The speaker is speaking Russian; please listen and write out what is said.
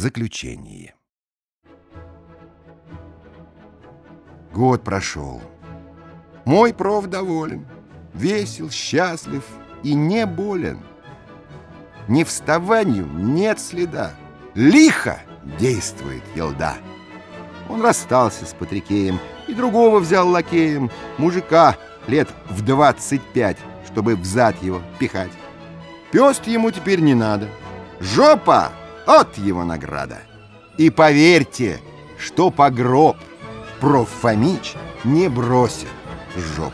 Заключение. Год прошел. Мой проф доволен, весел, счастлив и не болен. Ни вставанию нет следа, лихо действует елда. Он расстался с Патрикеем и другого взял лакеем, мужика лет в двадцать пять, чтобы взад его пихать. Пёст ему теперь не надо. Жопа — от его награда. И поверьте, что по гроб проф. Фомич не бросит жоп.